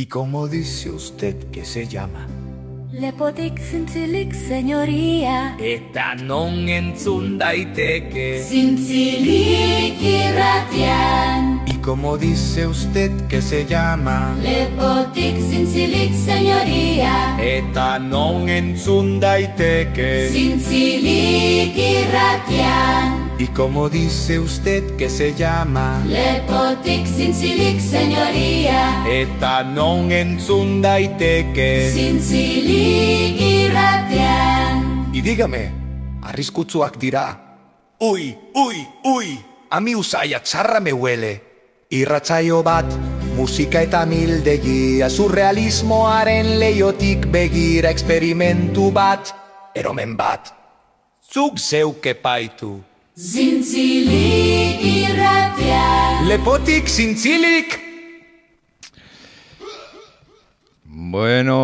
¿Y cómo dice usted que se llama? Lepotik señoría. Eta non entzun daiteke. Zintzilik irratian ¿Y cómo dice usted que se llama? Lepotik zintzilik, señoría. Eta non entzun daiteke. Zintzilik irratian ¿Y cómo dice usted que se llama? Lepotik zintzilik, señoría. Eta non entzun daiteke Zintzilik irratian Y dígame, arriskutsuak dira Ui, ui, ui, ami usaia txarra me huele Irratzaio bat, musika eta mildegia Surrealismoaren leiotik begira Experimentu bat, eromen bat. Zuk zeuke paitu Zintzilik irratian Lepotik zintzilik Bueno,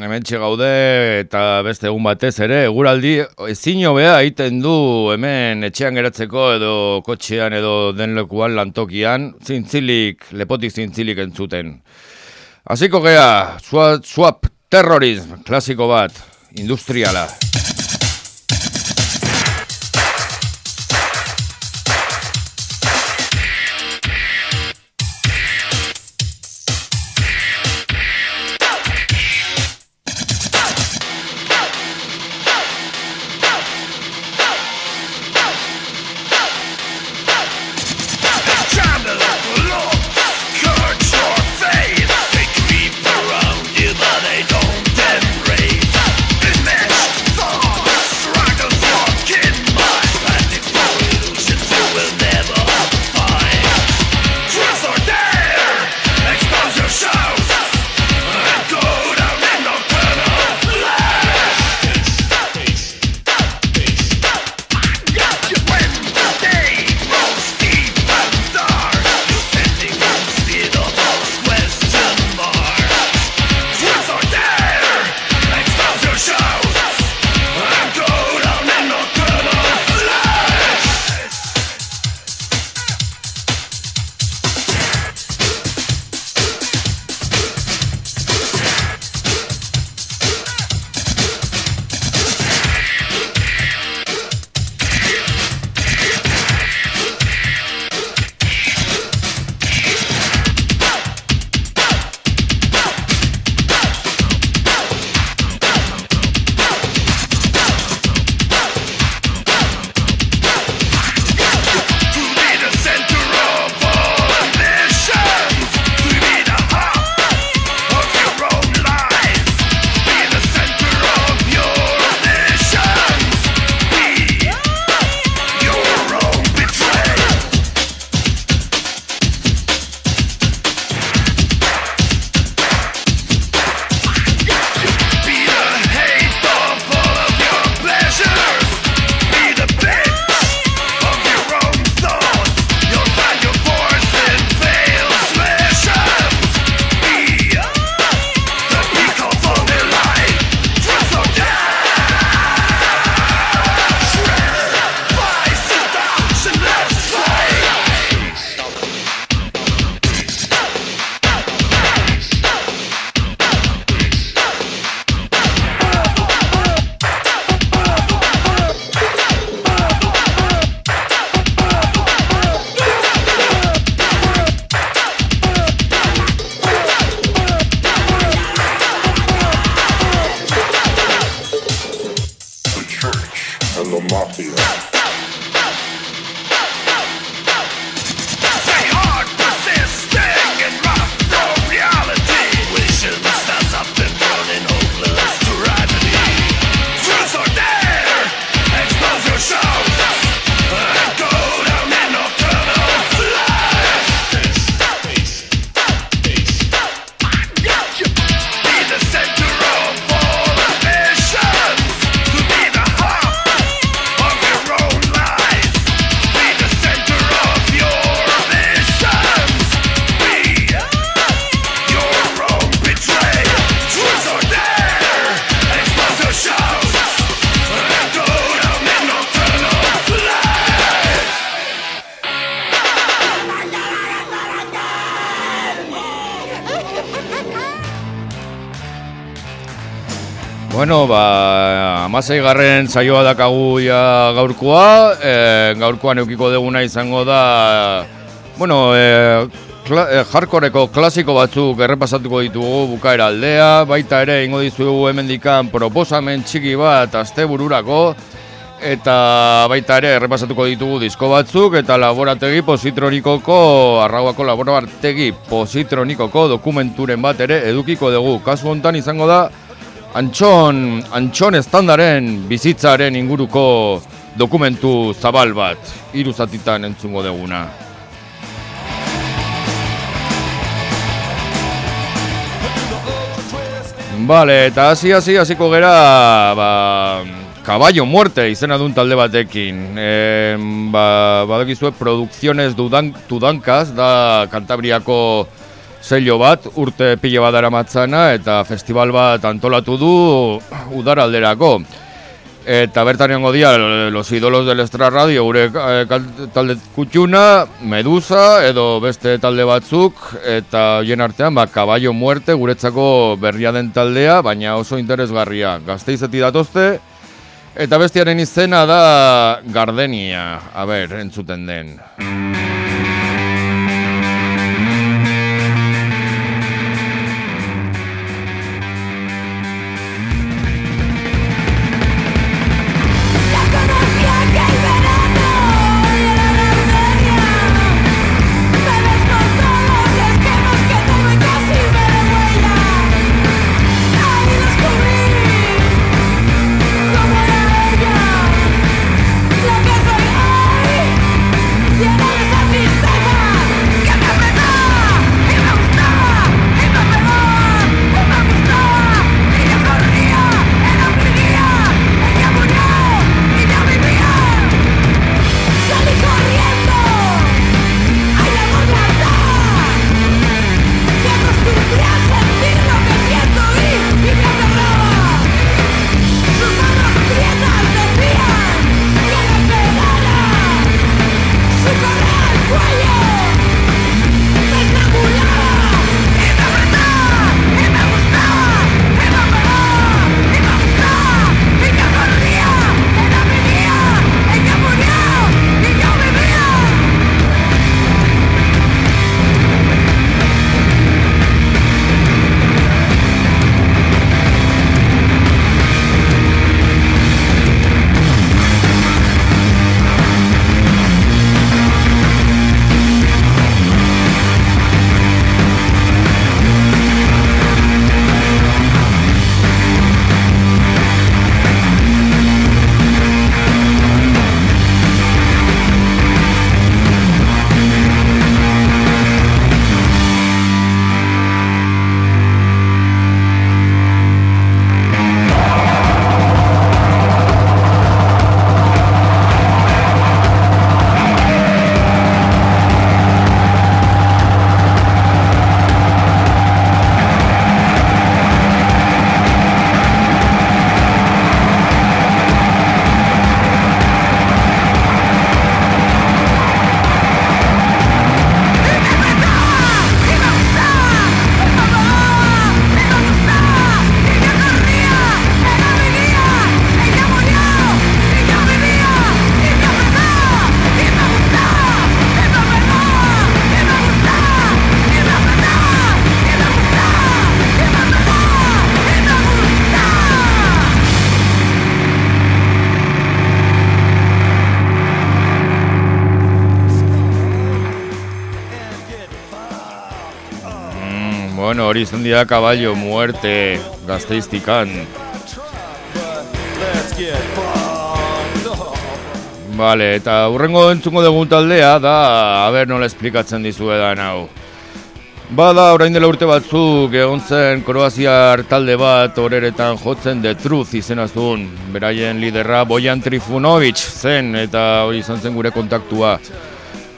hementxe gaude eta beste egun batez ere, eguraldi ezin hobea egiten du hemen etxean geratzeko edo kotxean edo denlekuan lantokian, zintzilik, lepotik zintzilik entzuten. Hasiko gea, swap, swap terrorism, klasiko bat, industriala. Bueno, ba, amasei garren saioa dakagu ja gaurkoa, e, gaurkoan eukiko deguna izango da, bueno, e, kla, e, jarkoreko klasiko batzuk errepasatuko ditugu bukaera aldea, baita ere ingo dizugu hemendikan proposamen txiki bat astebururako, eta baita ere errepasatuko ditugu disko batzuk, eta laborategi positronikoko, arrauako laborategi positronikoko dokumenturen bat ere edukiko dugu. Kasu hontan izango da, Antxon, Antxon estandaren bizitzaren inguruko dokumentu zabal bat, hiru zatitan entzungo deguna. Bale, eta hasi hasi hasiko gera, ba, Caballo Muerte izena dun talde batekin. E, ba, badakizue, produkzionez dudan, dudankaz, da Kantabriako sello bat, urte pile bat dara matzana, eta festival bat antolatu du udaralderako. Eta bertan egongo dia, los idolos del Estra Radio, gure eh, talde kutxuna, Medusa, edo beste talde batzuk, eta hien artean, ba, Caballo Muerte, guretzako berria den taldea, baina oso interesgarria. Gazteizeti datozte, eta bestiaren izena da Gardenia, a ber, entzuten den. Bueno, hori izan dira Caballo Muerte gazteiztikan. Vale, eta hurrengo entzungo dugun taldea da, a ber nola esplikatzen dizuedan hau. Bada, orain dela urte batzuk egon zen Kroaziar talde bat horeretan jotzen The Truth izena zuen. Beraien liderra Bojan Trifunovic zen eta hori izan zen gure kontaktua.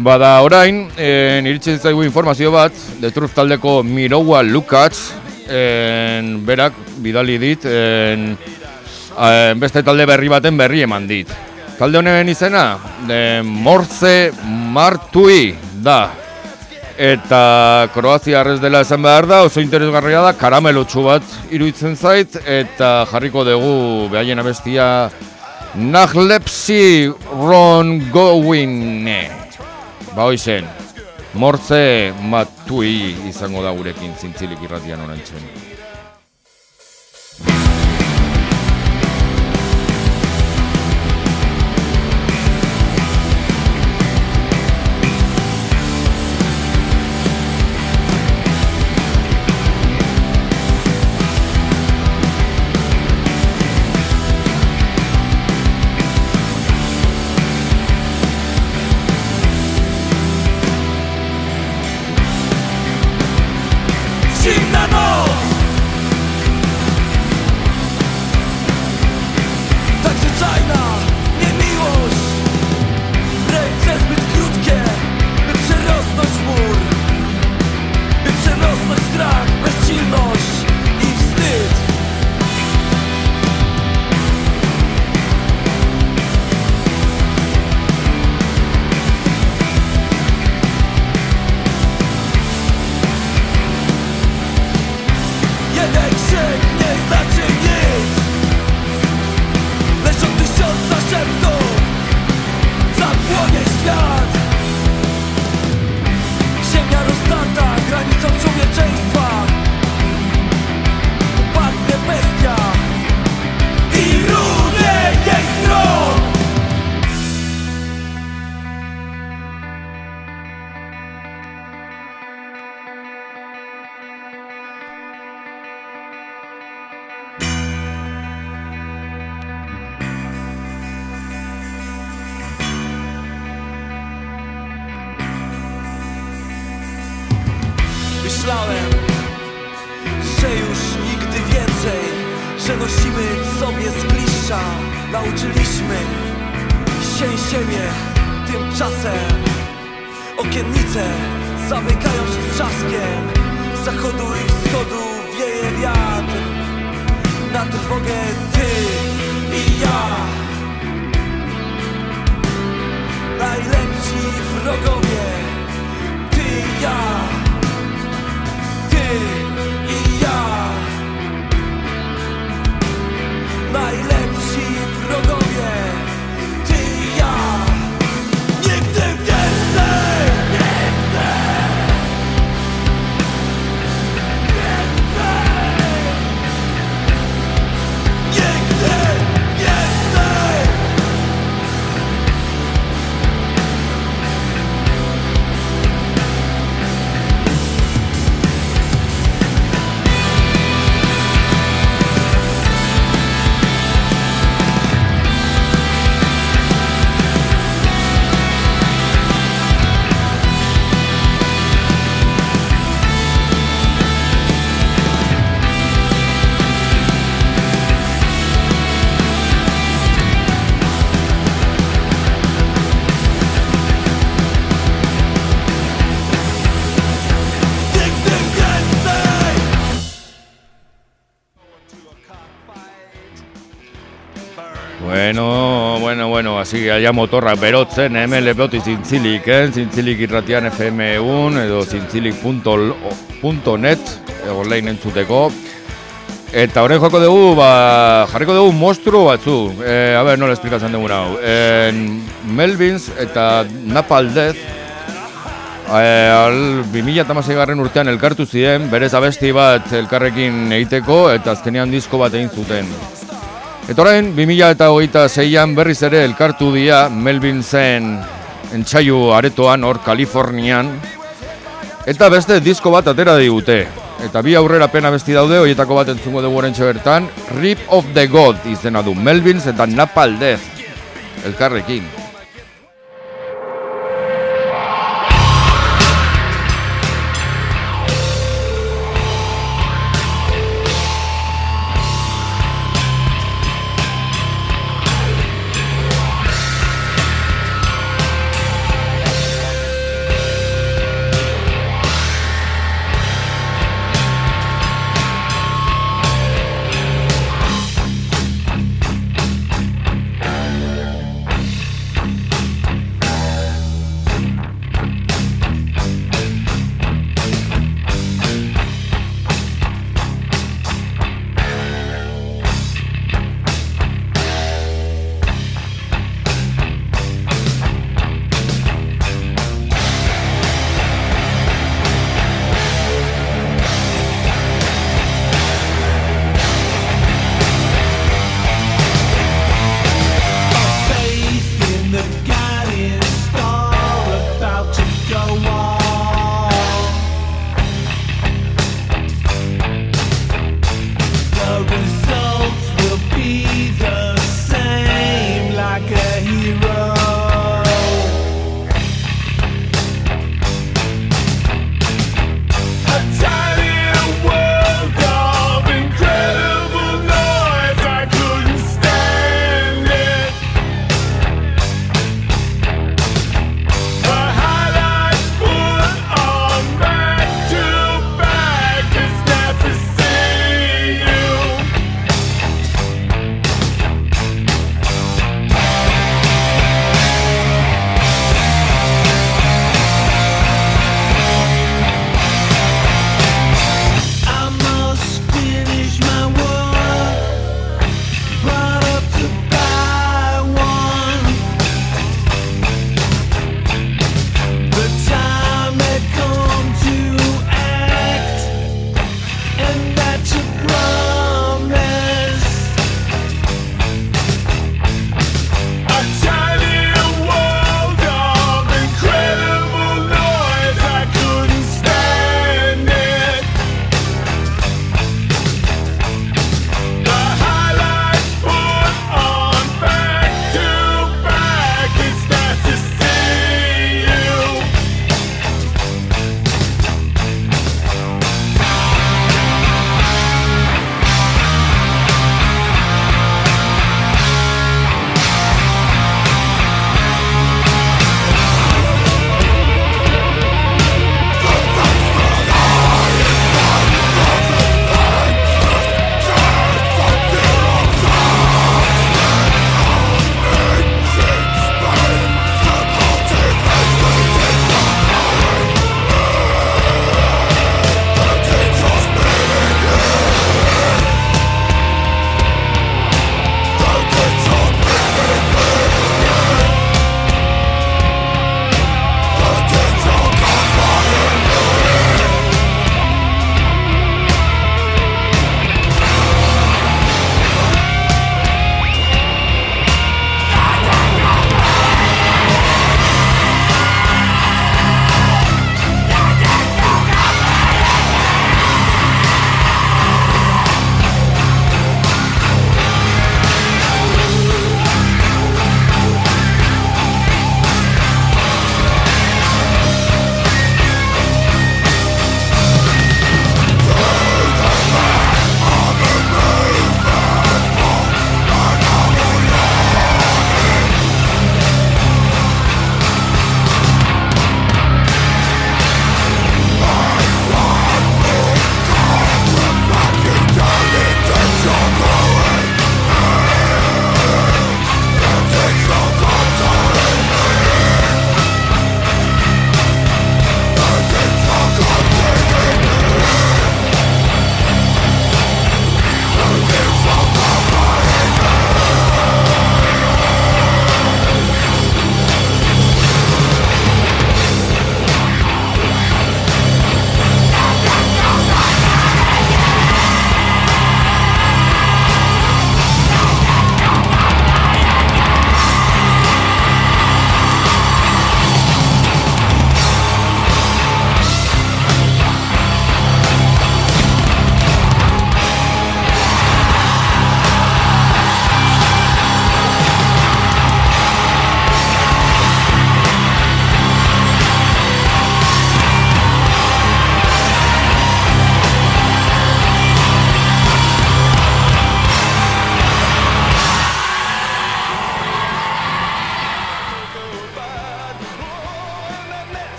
Bada orain, en, iritsi zaigu informazio bat, The Truth taldeko Mirowa Lukacs, en, berak bidali dit, en, en, beste talde berri baten berri eman dit. Talde honen izena, de Morse Martui da. Eta Kroazia arrez dela esan behar da, oso interesgarria da, karamelotxu bat iruditzen zait, eta jarriko dugu behaien abestia Nahlepsi Ron Gowine. Ba hoizen, mortze matui izango da gurekin zintzilik irratian orantzen. Hasi gaia motorrak berotzen, hemen lepoti zintzilik, eh? zintzilik irratian FM1 edo zintzilik.net lehin entzuteko. Eta horrein joko dugu, ba, jarriko dugu monstru batzu. E, a ber, nola esplikatzen dugu hau. E, Melvins eta Napal Death e, al 2006 garren urtean elkartu ziren, berez abesti bat elkarrekin egiteko eta azkenean disko bat egin zuten. Eta orain, 2006an berriz ere elkartu dira Melvinsen entsaio aretoan hor Kalifornian eta beste disko bat atera digute. Eta bi aurrera pena besti daude, horietako bat entzungo dugu orentxe bertan, Rip of the God izena du, Melvins eta Napal Death elkarrekin.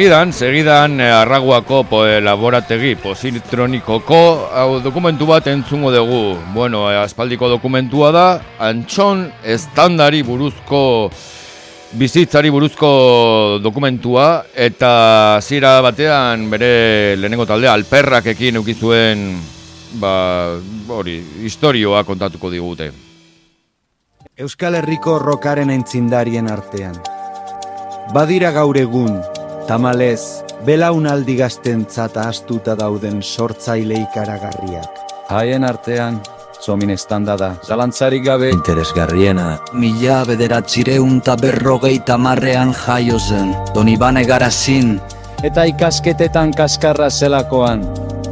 Segidan, segidan eh, Arraguako po, laborategi positronikoko hau dokumentu bat entzungo dugu. Bueno, eh, aspaldiko dokumentua da, antxon estandari buruzko bizitzari buruzko dokumentua eta zira batean bere lehenengo taldea alperrakekin eukizuen ba, hori, historioa kontatuko digute. Euskal Herriko rokaren aintzindarien artean. Badira gaur egun, tamalez, belaunaldi gaztentzat astuta dauden sortzaile ikaragarriak. Haien artean, zomin estanda da, zalantzarik gabe, Interesgarriena, mila bederatzireun ta berrogeita marrean jaio zen, Donibane Garazin, eta ikasketetan kaskarra zelakoan.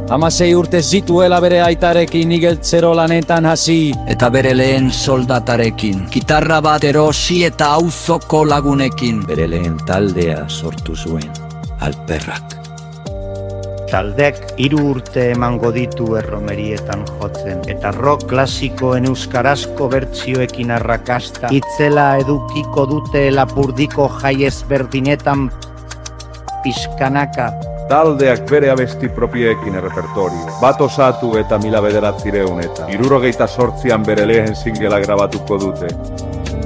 Hamasei urte zituela bere aitarekin igeltzero lanetan hasi, eta bere lehen soldatarekin, gitarra bat erosi eta auzoko lagunekin, bere lehen taldea sortu zuen, alperrak. Taldek hiru urte emango ditu erromerietan jotzen. Eta rock klasikoen euskarazko bertsioekin arrakasta. Itzela edukiko dute lapurdiko jai ezberdinetan pixkanaka Taldeak bere abesti propieekin errepertorio. Bat osatu eta mila bederatzireun eta irurogeita sortzian bere lehen singela grabatuko dute.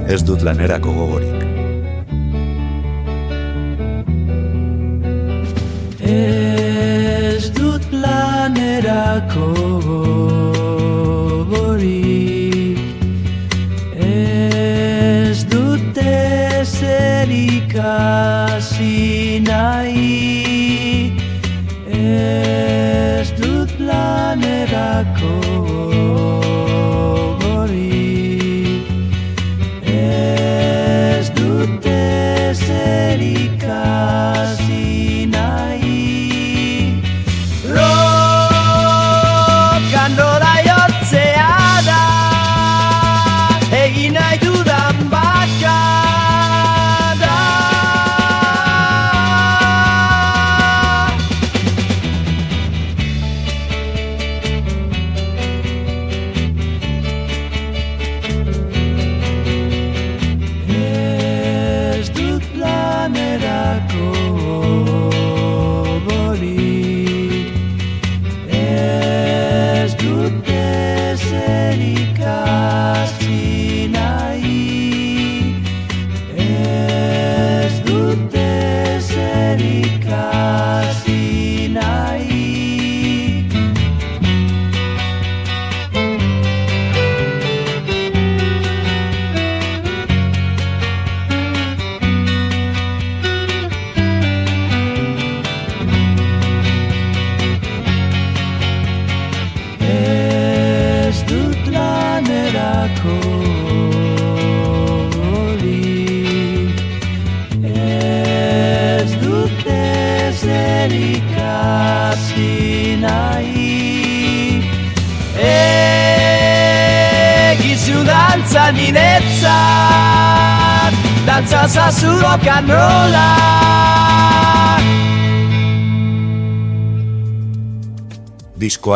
Ez dut lanerako gogorik. Ez dut lanerako gogorik Ez dut ezer ikasi nahi Ez dut lanerako gogorik Ez dut ezer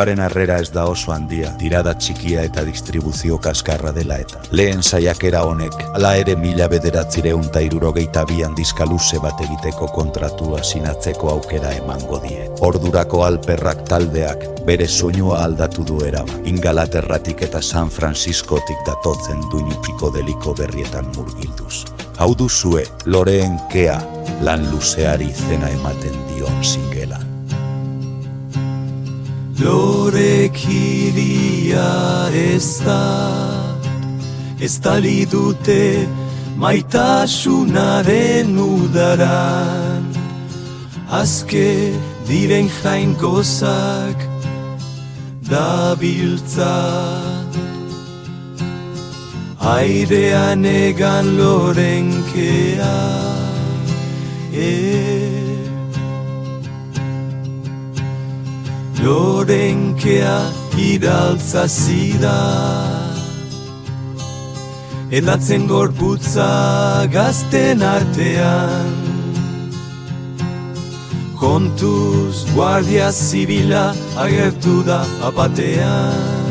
Diskoaren harrera ez da oso handia, tirada txikia eta distribuzio kaskarra dela eta. Lehen saiakera honek, ala ere mila bederatzireun ta irurogeita bian diskaluze bat egiteko kontratua sinatzeko aukera emango die. Ordurako alperrak taldeak bere soinua aldatu du eraba. Ingalaterratik eta San Franciscotik datotzen duinu psikodeliko berrietan murgilduz. Hau duzue, loreen kea, lan luzeari zena ematen dion singelan. Lorekiria ez da Estali dute maitasunaren udaran Azke diren jain gozak dabiltza Airean egan lorenkea e, Lorenkea iraltza zida Edatzen gorputza gazten artean. Kontuz guardia zibila agertu da apatean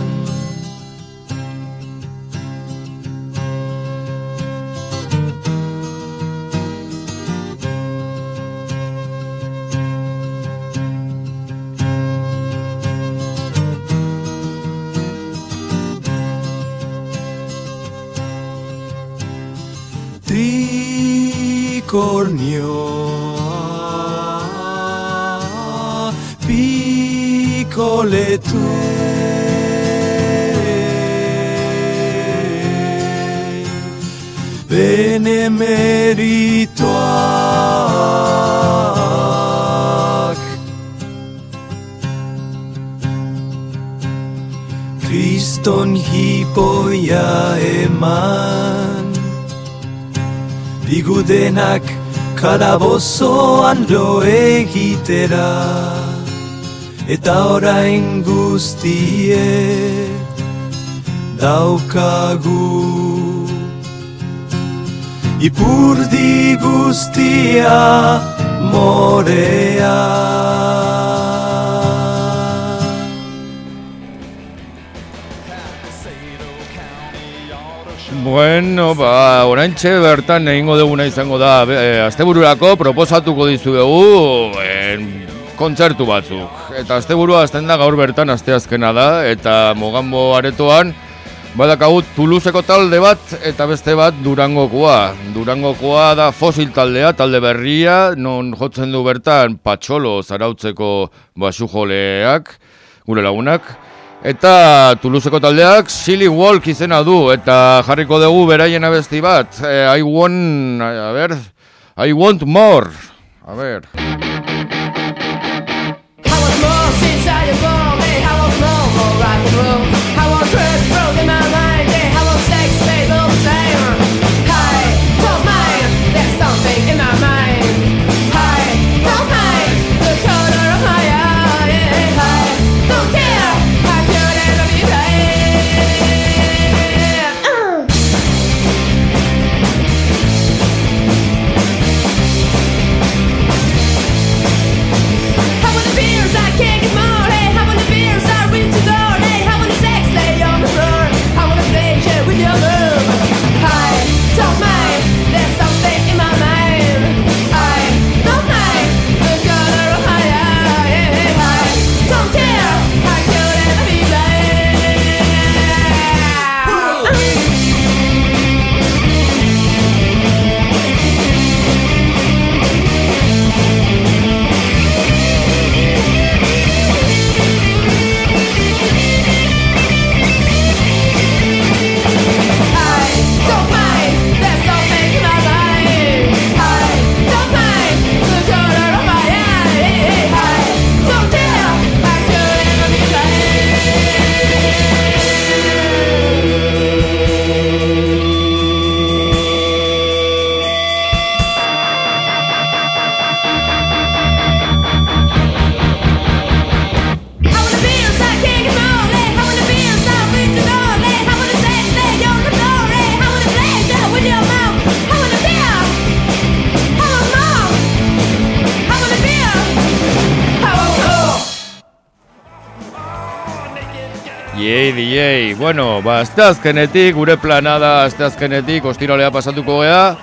Bigudenak kalabozoan lo egitera. Eta orain guztie daukagu. Ipurdi guztia morea Bueno, ba, oraintxe bertan egingo duguna izango da e, astebururako proposatuko dizuegu e, kontzertu batzuk. Eta asteburua azten da gaur bertan asteazkena da eta Mogambo aretoan badakagut Toulouseko talde bat eta beste bat Durangokoa. Durangokoa da fosil taldea, talde berria, non jotzen du bertan patxolo zarautzeko basujoleak, gure lagunak. Eta Toulouseko taldeak Silly Walk izena du eta jarriko dugu beraien abesti bat. Eh, I want, a ver, I want more. A ver. Bueno, ba, azte azkenetik, gure plana da azte azkenetik, ostiralea pasatuko gea.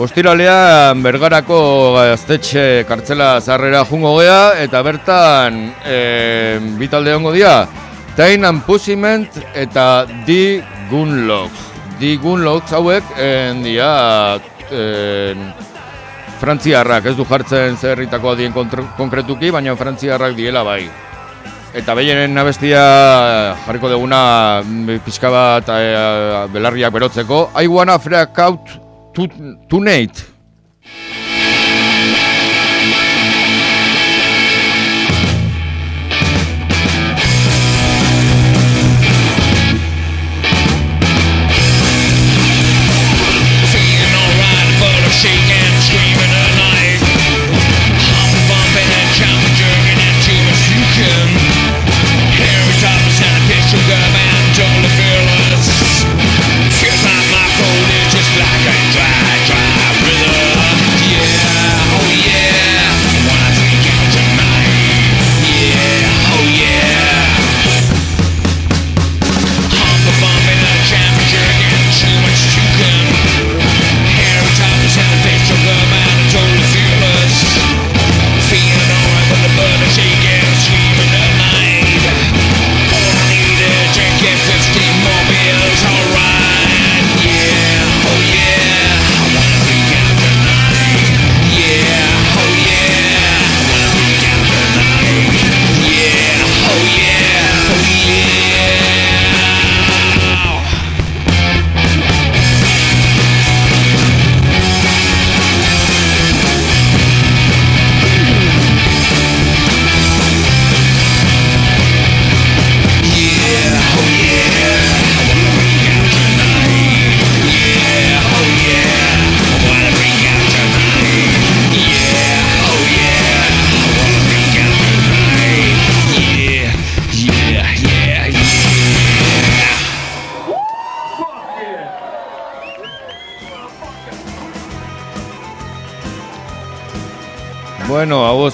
Ostiralean bergarako gaztetxe kartzela zarrera jungo gea, eta bertan e, bitalde hongo dira. Tain and Pussiment eta The Gunlocks. The Gunlocks hauek en dia en, frantziarrak, ez du jartzen zerritako dien konkretuki, baina frantziarrak diela bai. Eta behienen abestia jarriko duguna pixka bat e, belarriak berotzeko. I wanna freak out tonight.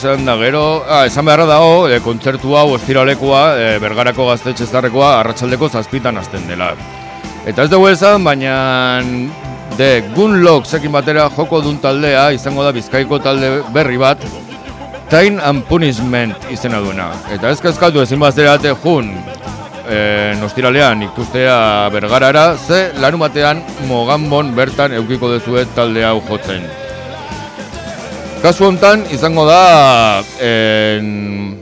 Zean da gero, ah, esan beharra dago, e, kontzertu hau ostiralekoa, e, bergarako gaztetxe zarrekoa, arratsaldeko zazpitan hasten dela. Eta ez dugu esan, baina de Gunlock zekin batera joko dun taldea, izango da bizkaiko talde berri bat, Time and Punishment izena duena. Eta ez kezkatu ezin bazterate jun, e, nostiralean ikustea bergarara, ze larun batean Moganbon bertan eukiko dezuet talde hau jotzen. Kasu hontan izango da en,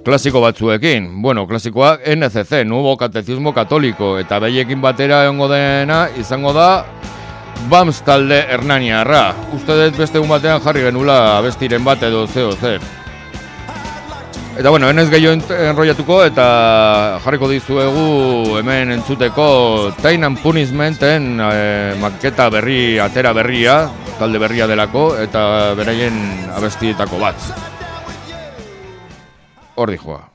klasiko batzuekin. Bueno, klasikoa NCC, Nuevo Catecismo Katoliko, eta behiekin batera egongo dena izango da BAMS talde Hernaniarra. Uste dut beste egun batean jarri genula abestiren bat edo zeo ze. Eta bueno, enez gehiago enrollatuko eta jarriko dizuegu hemen entzuteko Time and Punishmenten eh, maketa berri, atera berria, talde berria delako, eta beraien abestietako bat. Hor dijoa.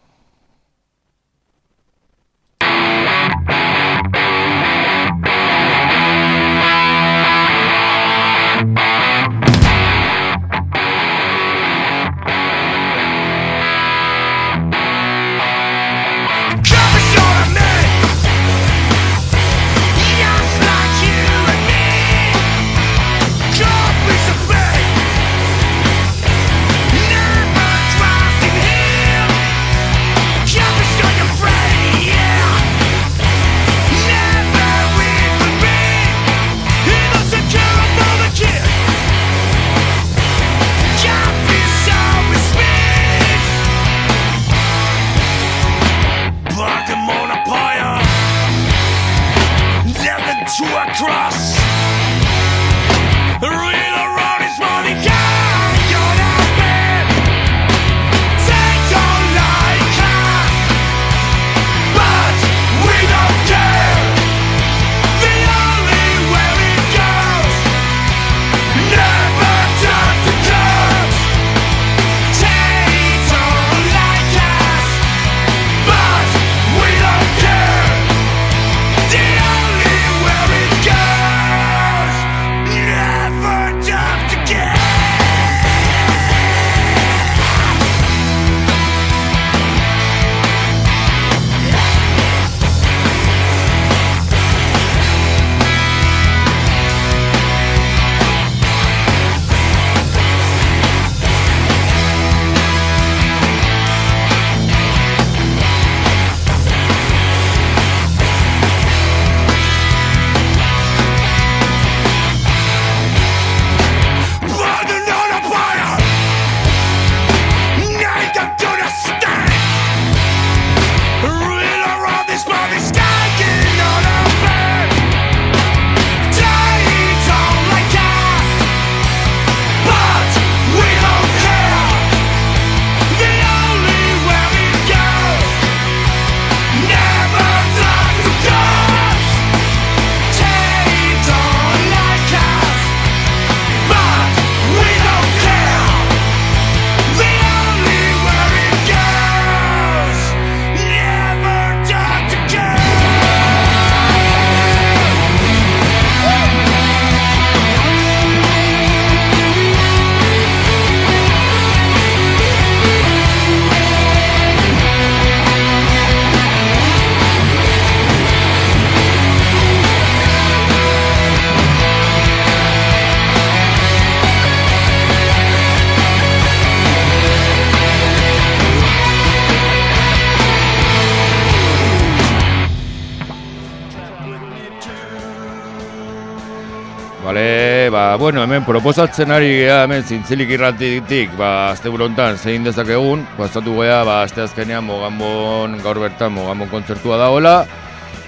Bueno, hemen proposatzen ari gea hemen zintzilik irratitik, ba, azte burontan zein dezakegun, pasatu gea, ba, azte azkenean Moganbon, gaur bertan Moganbon kontzertua dagoela,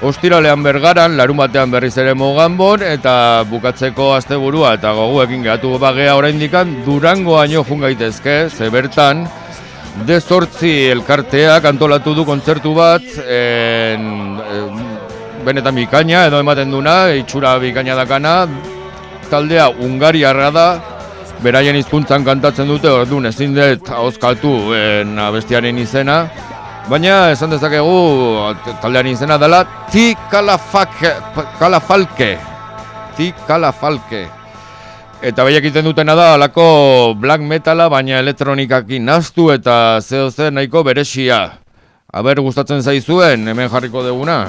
Ostiralean bergaran, larun batean berriz ere Moganbon, eta bukatzeko asteburua eta goguekin gehatu bagea oraindikan Durango haino jun gaitezke, ze bertan, de zortzi elkarteak antolatu du kontzertu bat, en, en, benetan bikaina edo ematen duna, itxura bikaina dakana, taldea Ungariarra da, beraien hizkuntzan kantatzen dute, orduan ezin dut ahoskatu en abestiaren izena, baina esan dezakegu taldearen izena dela Ti Kalafake, Kalafalke, Ti Kalafalke. Eta behiak egiten dutena da, alako black metala, baina elektronikakin naztu eta zeo zer nahiko beresia. Aber gustatzen zaizuen, hemen jarriko deguna.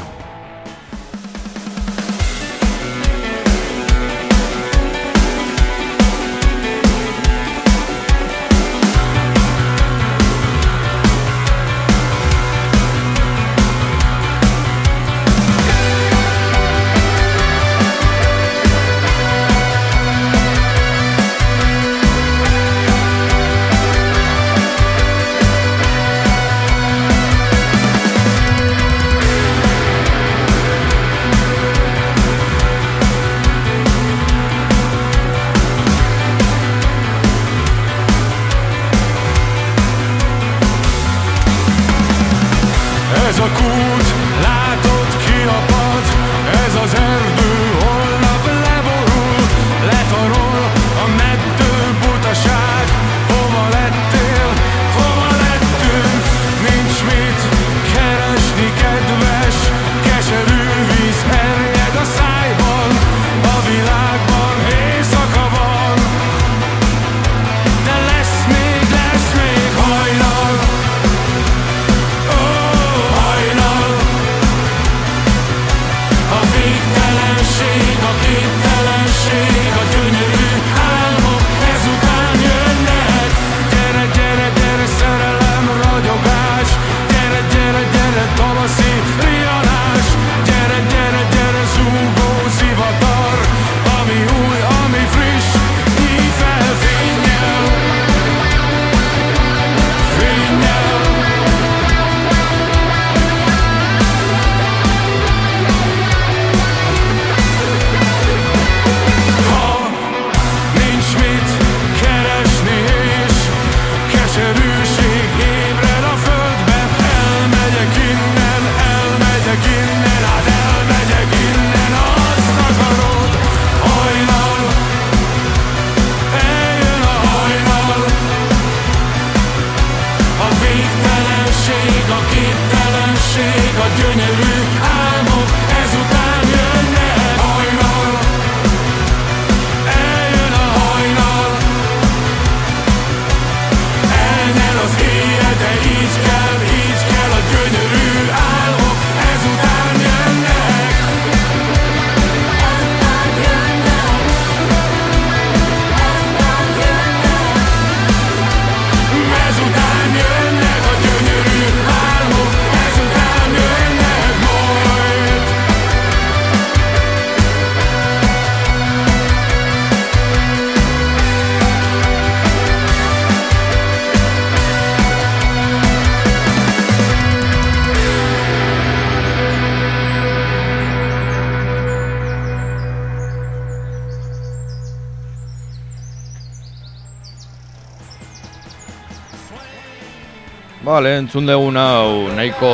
Bale, entzun dugun hau nahiko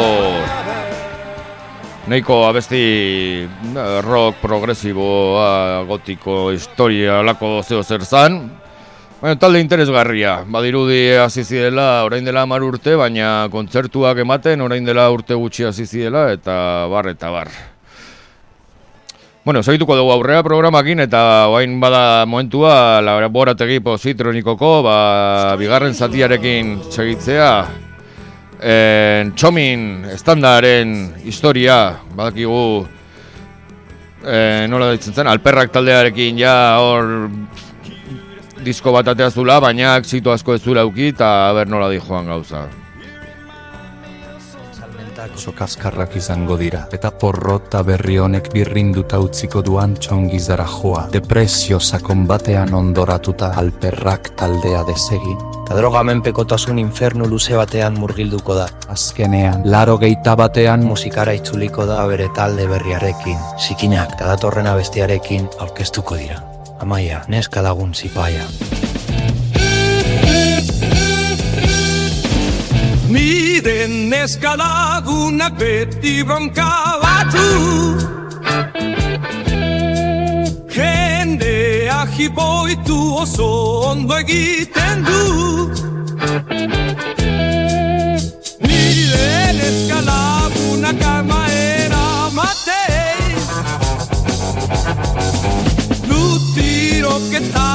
nahiko abesti eh, rock progresiboa, gotiko, historia, lako zeo zer zan. Baina talde interesgarria, badirudi hasi zirela orain dela hamar urte, baina kontzertuak ematen orain dela urte gutxi hasi zirela eta bar eta bar. Bueno, segituko dugu aurrea programakin eta orain bada momentua laborategi positronikoko ba, bigarren zatiarekin segitzea. En, txomin estandaren historia, badakigu e, nola ditzen zen, alperrak taldearekin ja hor disko bat atea zula, baina exito asko ez zula uki eta ber nola di joan gauza. Oso kaskarrak izango dira. Eta porrota berri honek birrinduta utziko duan txongizara joa. Depresio sakon batean ondoratuta alperrak taldea desegin. Eta droga menpekotasun infernu luze batean murgilduko da. Azkenean, laro geita batean Musikara itzuliko da bere talde berriarekin. Zikinak eta datorrena bestiarekin aurkeztuko dira. Amaia, neska lagun zipaia. Nire neska lagunak beti bronka batu Jendea jiboitu oso ondo egiten du Nire neska lagunak ama eramatei Lutirok eta laguna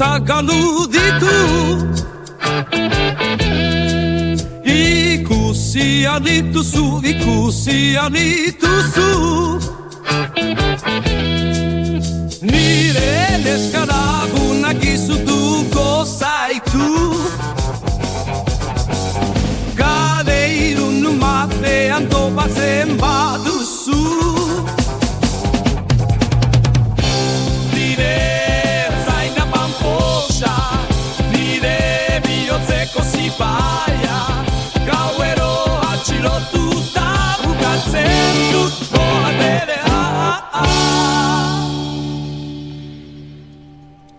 portza galu ditu Ikusi adituzu, ikusi adituzu Nire neska lagunak izutuko zaitu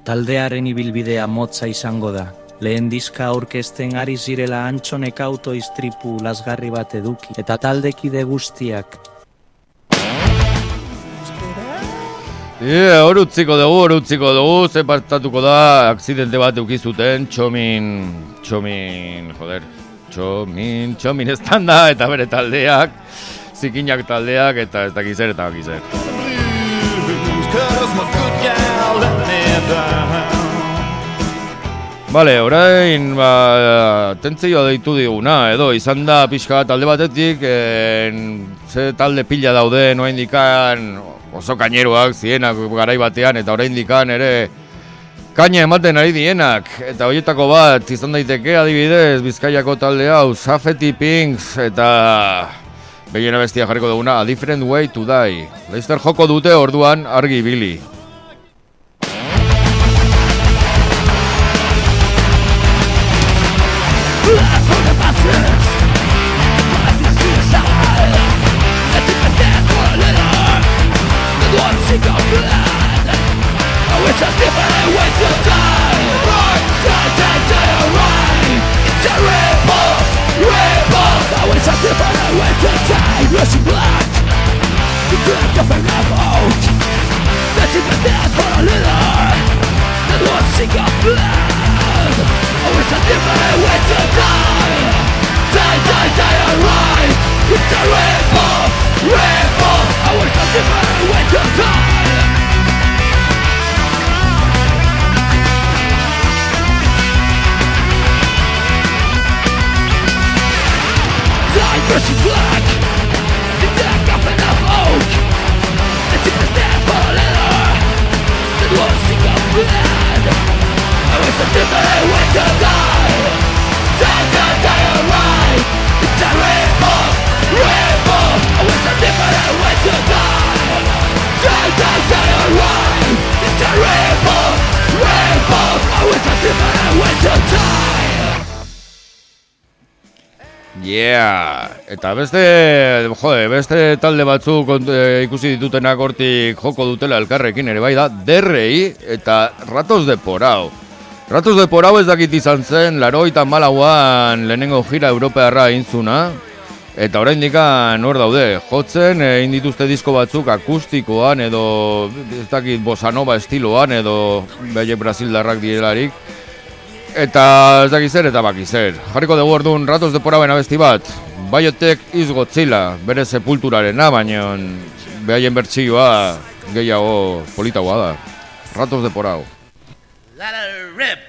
Taldearen ibilbidea motza izango da. Lehen diska aurkezten ari zirela antxonek autoistripu lasgarri bat eduki. Eta taldekide guztiak Ie, hor utziko dugu, hor utziko dugu, ze partatuko da, akzidente bat eukizuten, txomin, txomin, joder, txomin, txomin estanda, eta bere taldeak, zikinak taldeak, eta ez dakiz zer, eta dakiz Bale, orain, ba, tentzioa deitu diguna, edo, izan da pixka talde batetik, en, ze talde pila daude, noa indikan, oso kaineruak zienak garai batean, eta orain dikan ere, kaina ematen ari dienak, eta horietako bat, izan daiteke adibidez, Bizkaiako talde hau, Safety Pinks, eta behiena bestia jarriko duguna, A Different Way to Die. Leicester joko dute orduan argi blood I wish a different way to die Die, die, die alright It's a ripple, ripple I wish a different way to die Die, black The deck of an oak. The deepest death for leather that was thing of blood Yeah! Eta beste, jode, beste talde batzuk kont- eh, ikusi ditutenak hortik joko dutela elkarrekin ere bai da, derrei eta ratos de porau. Ratos de porau ez dakit izan zen, laro eta malauan lehenengo gira europearra intzuna, eta orain hor daude, jotzen eh, egin dituzte disko batzuk akustikoan edo ez dakit bosanova estiloan edo behe brasildarrak direlarik, Eta ez dakiz zer eta baki zer. Jarriko dugu orduan ratos de poraben abesti bat. Baiotek iz Godzilla, bere sepulturarena, baina behaien bertsioa gehiago politagoa da. Ratos de porau. rib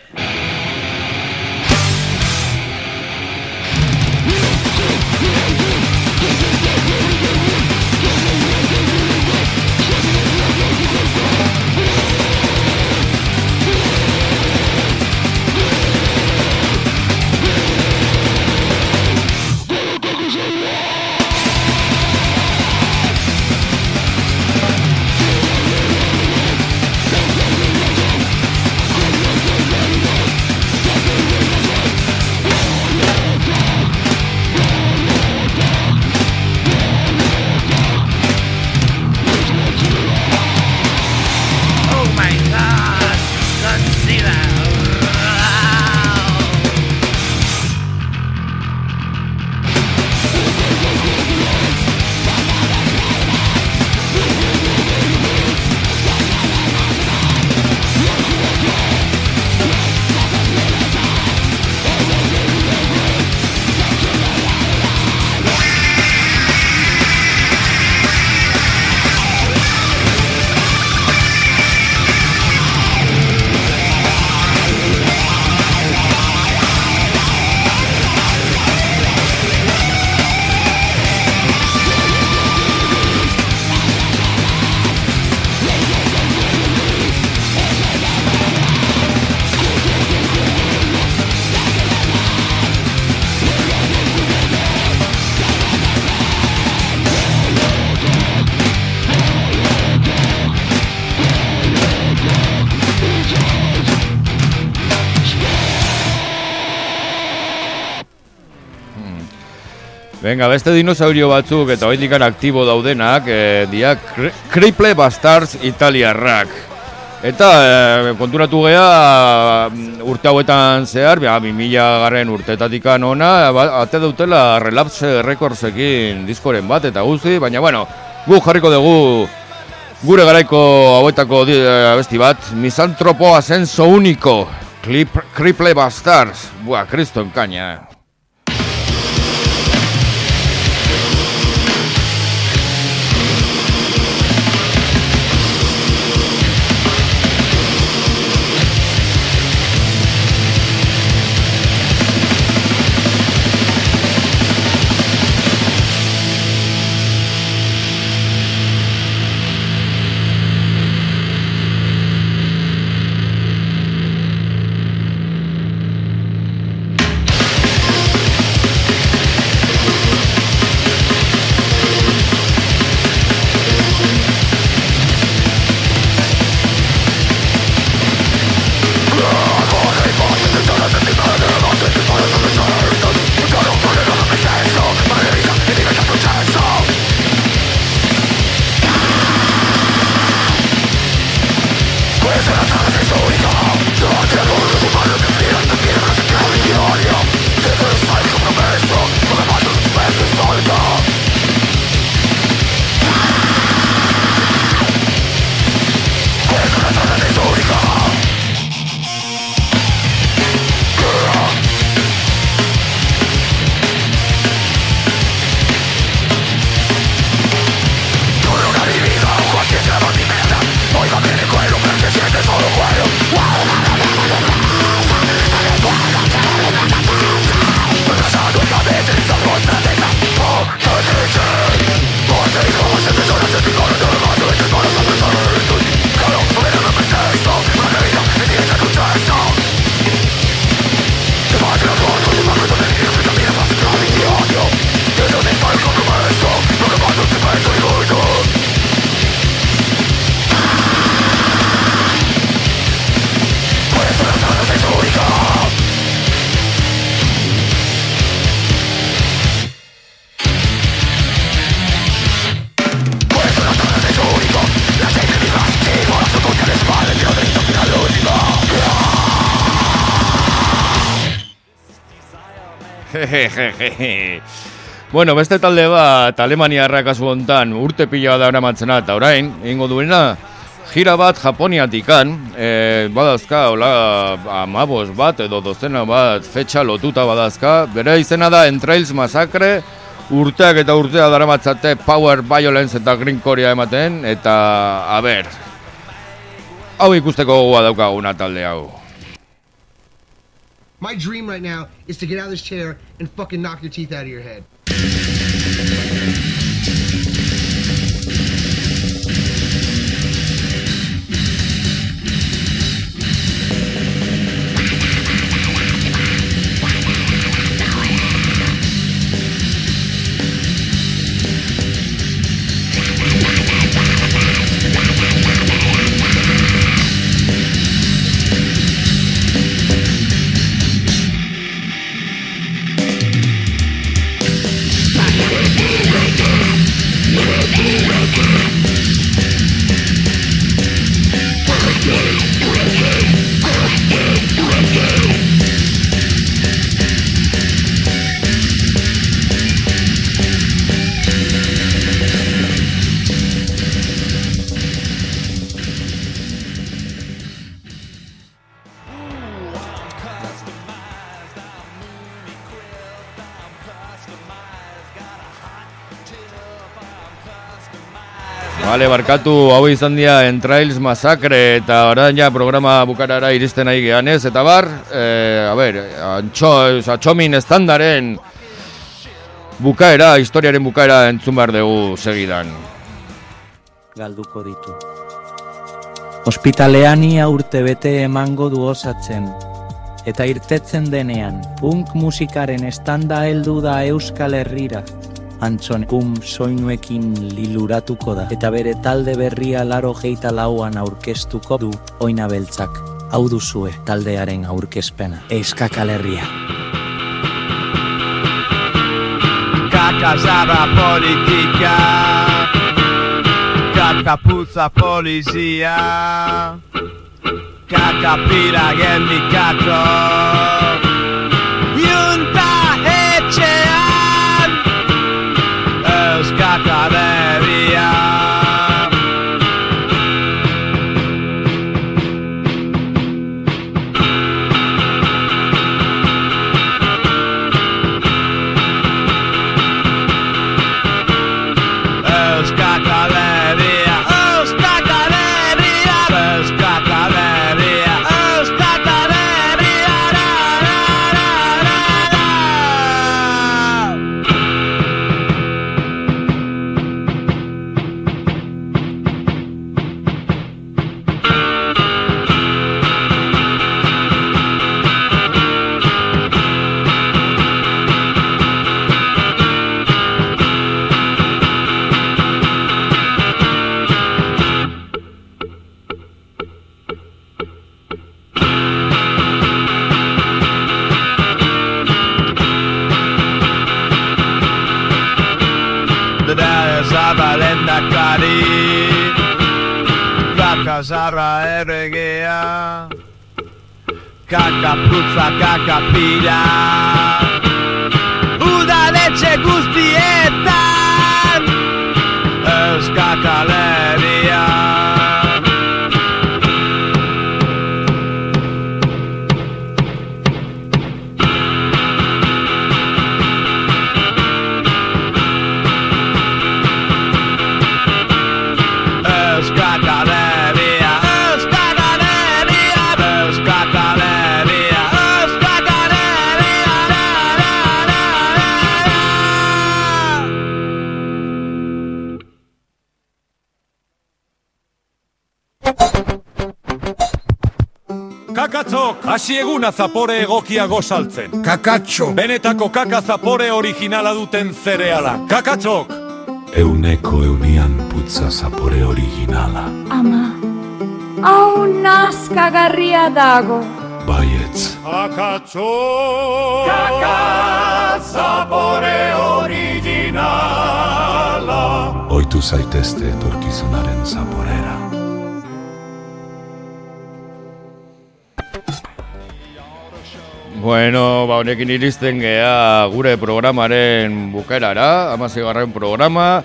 Venga, beste dinosaurio batzuk eta hoindikan aktibo daudenak, e, dia Cri- Cripple Bastards Italiarrak. Eta e, konturatu gea mm, urte hauetan zehar, beha, 2000 garren urteetatikan ona, ba, ate dutela Relapse Recordsekin diskoren bat eta guzti, baina bueno, gu jarriko dugu gure garaiko hauetako eh, abesti bat, Misantropo Ascenso Clip, Cripple Bastards, buah, kristo enkaina. bueno, beste talde bat Alemaniarra kasu hontan urte pila da eramatzena eta orain egingo duena gira bat Japoniatikan e, badazka hola amabos bat edo dozena bat fetxa lotuta badazka. Bere izena da Entrails Massacre urteak eta urtea daramatzate Power Violence eta Green Korea ematen eta a ber hau ikusteko gogoa daukaguna talde hau. My dream right now is to get out of this chair and fucking knock your teeth out of your head. Vale, barkatu, hau izan dira Entrails Massacre eta orain ja programa bukarara iristen nahi geanez eta bar, eh, a ber, antxo, oza, txomin estandaren bukaera, historiaren bukaera entzun behar dugu segidan. galduko ditu. Ospitalean ia urte bete emango du osatzen, eta irtetzen denean, punk musikaren estanda heldu da Euskal Herrira. Antxon kum soinuekin liluratuko da, eta bere talde berria laro geita lauan aurkeztuko du oina beltzak. Hau duzue taldearen aurkezpena. Euskal Herria. Kakazara politika Kakapuza polizia Kakapira gendikato Euskakareria Kakazarra erregea. Kakaputza kakapila Udaletxe guztietan Euskakaleria Euskakaleria Kakatzok, hasi eguna zapore egokia gozaltzen. Kakatxo. Benetako kaka zapore originala duten zereala. Kakatzok! Euneko eunian putza zapore originala. Ama, hau nazkagarria dago. Baietz. Kakatxo! Kaka zapore originala. Oitu zaitezte etorkizunaren zaporera. Bueno, ba, honekin iristen gea gure programaren bukerara, amazigarren programa.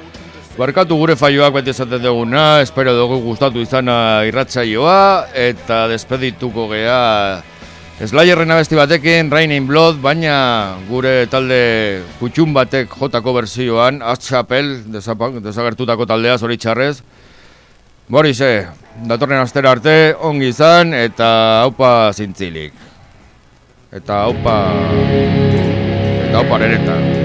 Barkatu gure faioak beti esaten duguna, espero dugu gustatu izana irratsaioa eta despedituko gea Slayerren abesti batekin, Rain in Blood, baina gure talde kutxun batek jotako berzioan, Atxapel, desagertutako taldea zoritxarrez. Borize, datorren astera arte, ongi izan eta haupa zintzilik. Eta haupa... Eta haupa.